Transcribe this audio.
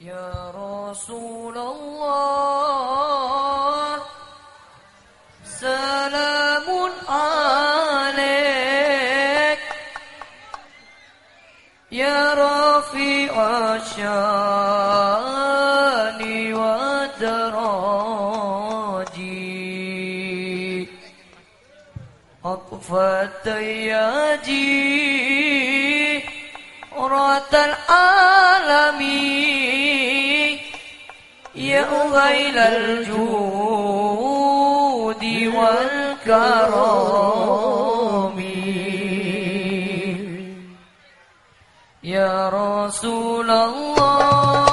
يا رسول الله سلام عليك. يا رفيع الشأن والدراجي أقفت ياجي رأت العالمين. يا غيل الجود والكرم. يا رسول الله.